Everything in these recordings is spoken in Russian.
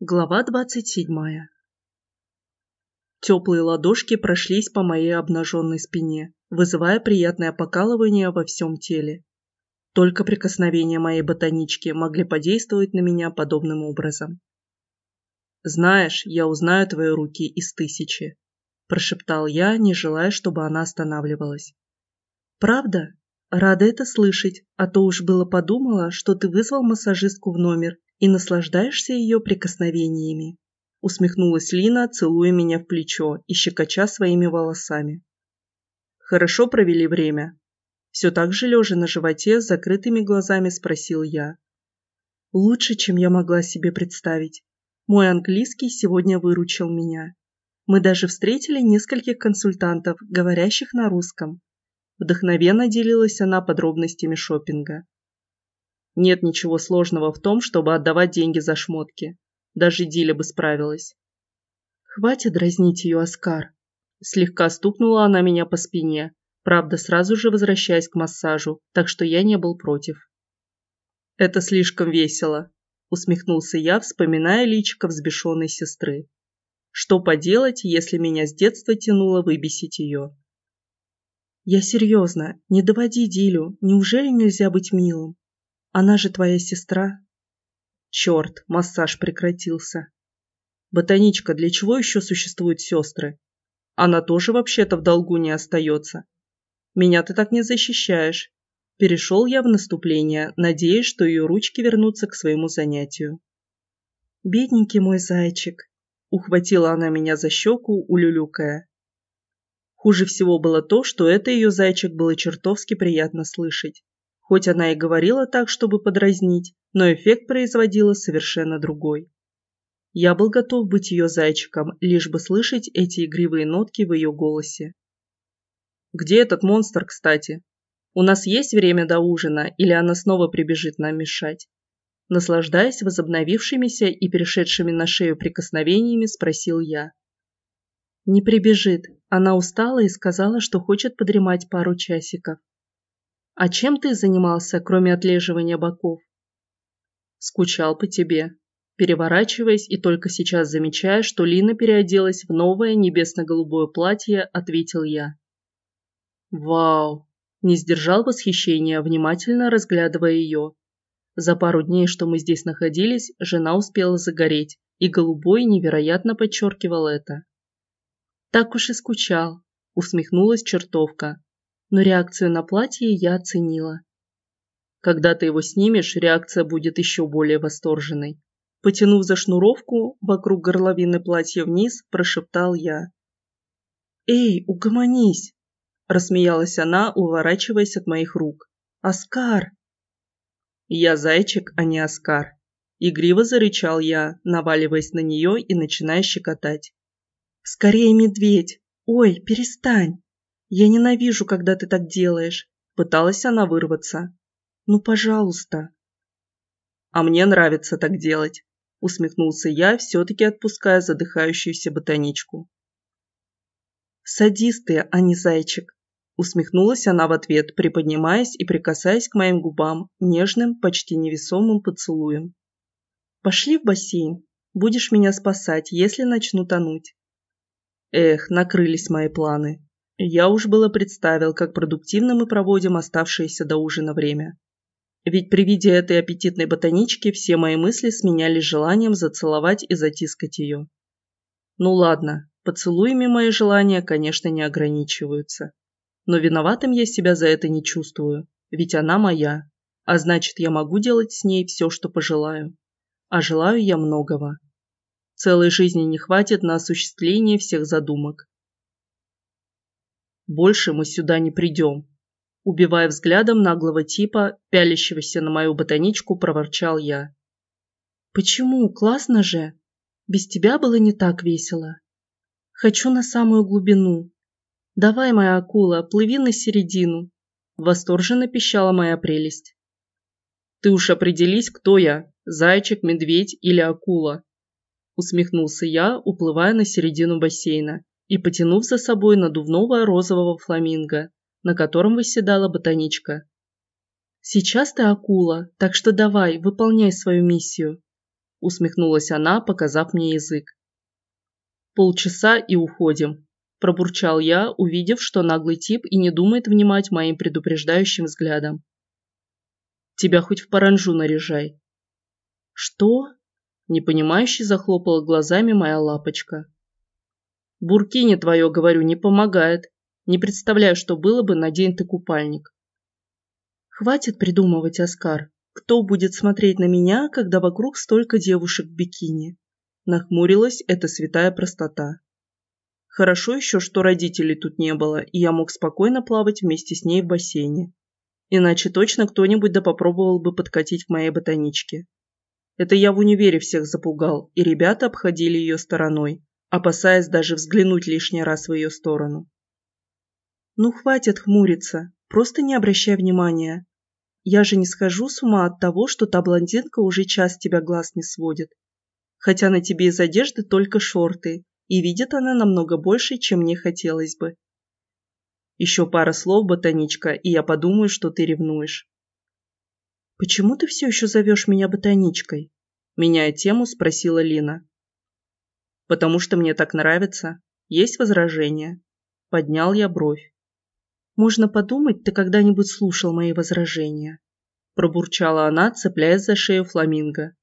Глава двадцать седьмая. Теплые ладошки прошлись по моей обнаженной спине, вызывая приятное покалывание во всем теле. Только прикосновения моей ботанички могли подействовать на меня подобным образом. «Знаешь, я узнаю твои руки из тысячи», – прошептал я, не желая, чтобы она останавливалась. «Правда? Рада это слышать, а то уж было подумала, что ты вызвал массажистку в номер и наслаждаешься ее прикосновениями», усмехнулась Лина, целуя меня в плечо и щекоча своими волосами. «Хорошо провели время?» Все так же лежа на животе с закрытыми глазами спросил я. «Лучше, чем я могла себе представить. Мой английский сегодня выручил меня. Мы даже встретили нескольких консультантов, говорящих на русском. Вдохновенно делилась она подробностями шопинга. Нет ничего сложного в том, чтобы отдавать деньги за шмотки. Даже Диля бы справилась. Хватит дразнить ее, Оскар. Слегка стукнула она меня по спине, правда, сразу же возвращаясь к массажу, так что я не был против. Это слишком весело, усмехнулся я, вспоминая личико взбешенной сестры. Что поделать, если меня с детства тянуло выбесить ее? Я серьезно, не доводи Дилю, неужели нельзя быть милым? Она же твоя сестра. Черт, массаж прекратился. Ботаничка, для чего еще существуют сестры? Она тоже вообще-то в долгу не остается. Меня ты так не защищаешь. Перешел я в наступление, надеясь, что ее ручки вернутся к своему занятию. «Бедненький мой зайчик», — ухватила она меня за щеку, улюлюкая. Хуже всего было то, что это ее зайчик было чертовски приятно слышать. Хоть она и говорила так, чтобы подразнить, но эффект производила совершенно другой. Я был готов быть ее зайчиком, лишь бы слышать эти игривые нотки в ее голосе. «Где этот монстр, кстати? У нас есть время до ужина, или она снова прибежит нам мешать?» Наслаждаясь возобновившимися и перешедшими на шею прикосновениями, спросил я. «Не прибежит. Она устала и сказала, что хочет подремать пару часиков. А чем ты занимался, кроме отлеживания боков? Скучал по тебе. Переворачиваясь и только сейчас замечая, что Лина переоделась в новое небесно-голубое платье, ответил я. Вау! Не сдержал восхищения, внимательно разглядывая ее. За пару дней, что мы здесь находились, жена успела загореть, и голубой невероятно подчеркивал это. Так уж и скучал, усмехнулась чертовка, но реакцию на платье я оценила. Когда ты его снимешь, реакция будет еще более восторженной. Потянув за шнуровку вокруг горловины платья вниз, прошептал я. «Эй, угомонись!» – рассмеялась она, уворачиваясь от моих рук. «Оскар!» «Я зайчик, а не Оскар!» Игриво зарычал я, наваливаясь на нее и начиная щекотать. «Скорее, медведь! Ой, перестань!» «Я ненавижу, когда ты так делаешь», – пыталась она вырваться. «Ну, пожалуйста». «А мне нравится так делать», – усмехнулся я, все-таки отпуская задыхающуюся ботаничку. «Садисты, а не зайчик», – усмехнулась она в ответ, приподнимаясь и прикасаясь к моим губам нежным, почти невесомым поцелуем. «Пошли в бассейн. Будешь меня спасать, если начну тонуть». Эх, накрылись мои планы. Я уж было представил, как продуктивно мы проводим оставшееся до ужина время. Ведь при виде этой аппетитной ботанички все мои мысли сменялись желанием зацеловать и затискать ее. Ну ладно, поцелуями мои желания, конечно, не ограничиваются. Но виноватым я себя за это не чувствую, ведь она моя, а значит, я могу делать с ней все, что пожелаю. А желаю я многого. Целой жизни не хватит на осуществление всех задумок. Больше мы сюда не придем. Убивая взглядом наглого типа, пялящегося на мою ботаничку, проворчал я. Почему? Классно же. Без тебя было не так весело. Хочу на самую глубину. Давай, моя акула, плыви на середину. Восторженно пищала моя прелесть. Ты уж определись, кто я, зайчик, медведь или акула. Усмехнулся я, уплывая на середину бассейна и потянув за собой надувного розового фламинго, на котором восседала ботаничка. «Сейчас ты акула, так что давай, выполняй свою миссию». усмехнулась она, показав мне язык. Полчаса и уходим, пробурчал я, увидев, что наглый тип и не думает внимать моим предупреждающим взглядом. Тебя хоть в паранжу наряжай. Что? Непонимающе захлопала глазами моя лапочка. Буркини твое, говорю, не помогает. Не представляю, что было бы, надень ты купальник. Хватит придумывать, Оскар. Кто будет смотреть на меня, когда вокруг столько девушек в бикини? Нахмурилась эта святая простота. Хорошо еще, что родителей тут не было, и я мог спокойно плавать вместе с ней в бассейне. Иначе точно кто-нибудь да попробовал бы подкатить к моей ботаничке. Это я в универе всех запугал, и ребята обходили ее стороной, опасаясь даже взглянуть лишний раз в ее сторону. «Ну, хватит хмуриться, просто не обращай внимания. Я же не схожу с ума от того, что та блондинка уже час тебя глаз не сводит. Хотя на тебе из одежды только шорты, и видит она намного больше, чем мне хотелось бы. Еще пара слов, ботаничка, и я подумаю, что ты ревнуешь. «Почему ты все еще зовешь меня ботаничкой?» Меняя тему, спросила Лина. «Потому что мне так нравится. Есть возражения?» Поднял я бровь. «Можно подумать, ты когда-нибудь слушал мои возражения?» Пробурчала она, цепляясь за шею фламинго.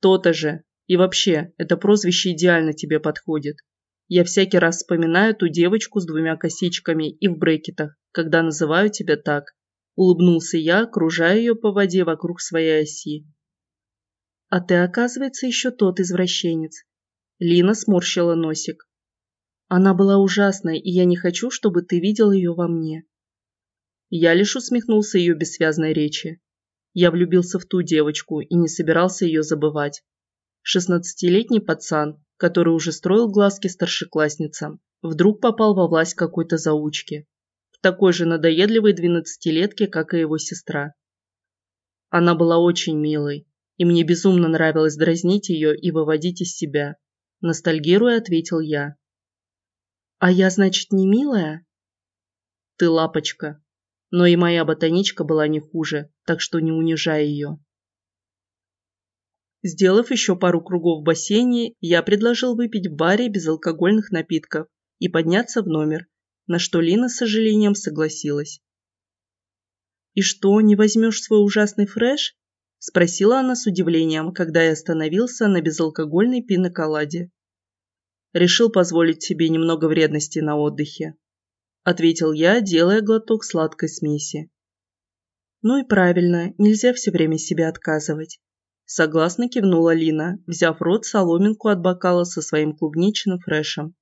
«То-то же. И вообще, это прозвище идеально тебе подходит. Я всякий раз вспоминаю ту девочку с двумя косичками и в брекетах, когда называю тебя так. Улыбнулся я, кружая ее по воде вокруг своей оси. А ты, оказывается, еще тот извращенец. Лина сморщила носик. Она была ужасной, и я не хочу, чтобы ты видел ее во мне. Я лишь усмехнулся ее бессвязной речи. Я влюбился в ту девочку и не собирался ее забывать. Шестнадцатилетний пацан, который уже строил глазки старшеклассницам, вдруг попал во власть какой-то заучки такой же надоедливой двенадцатилетке, как и его сестра. Она была очень милой, и мне безумно нравилось дразнить ее и выводить из себя. Ностальгируя, ответил я. «А я, значит, не милая?» «Ты лапочка. Но и моя ботаничка была не хуже, так что не унижай ее». Сделав еще пару кругов в бассейне, я предложил выпить в баре безалкогольных напитков и подняться в номер, на что Лина с сожалением согласилась. «И что, не возьмешь свой ужасный фреш?» – спросила она с удивлением, когда я остановился на безалкогольной пиноколаде. «Решил позволить себе немного вредности на отдыхе», – ответил я, делая глоток сладкой смеси. «Ну и правильно, нельзя все время себе отказывать». Согласно кивнула Лина, взяв в рот соломинку от бокала со своим клубничным фрешем.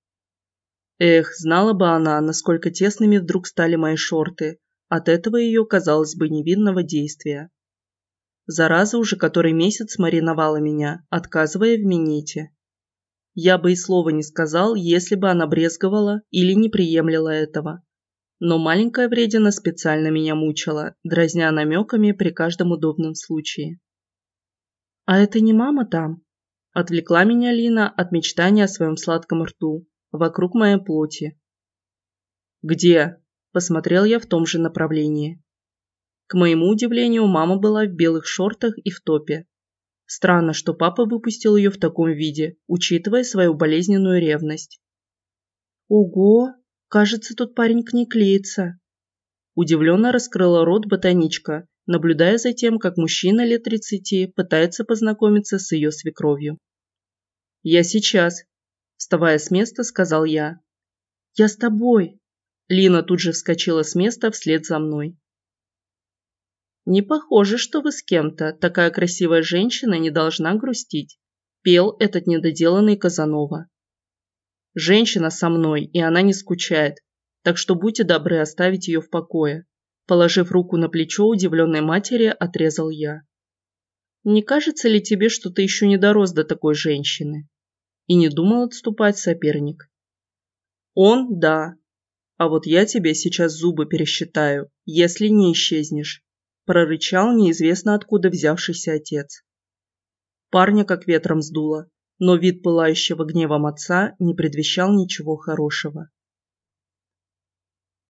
Эх, знала бы она, насколько тесными вдруг стали мои шорты. От этого ее, казалось бы, невинного действия. Зараза уже который месяц мариновала меня, отказывая в минете. Я бы и слова не сказал, если бы она брезговала или не приемлила этого. Но маленькая вредина специально меня мучила, дразня намеками при каждом удобном случае. «А это не мама там?» Отвлекла меня Лина от мечтания о своем сладком рту, вокруг моей плоти. «Где?» – посмотрел я в том же направлении. К моему удивлению, мама была в белых шортах и в топе. Странно, что папа выпустил ее в таком виде, учитывая свою болезненную ревность. «Ого! Кажется, тут парень к ней клеится!» Удивленно раскрыла рот ботаничка, наблюдая за тем, как мужчина лет тридцати пытается познакомиться с ее свекровью. «Я сейчас», Вставая с места, сказал я. «Я с тобой!» Лина тут же вскочила с места вслед за мной. «Не похоже, что вы с кем-то. Такая красивая женщина не должна грустить», – пел этот недоделанный Казанова. «Женщина со мной, и она не скучает, так что будьте добры оставить ее в покое», – положив руку на плечо удивленной матери, отрезал я. «Не кажется ли тебе, что ты еще не дорос до такой женщины?» и не думал отступать соперник. Он – да. А вот я тебе сейчас зубы пересчитаю, если не исчезнешь, прорычал неизвестно откуда взявшийся отец. Парня как ветром сдуло, но вид пылающего гневом отца не предвещал ничего хорошего.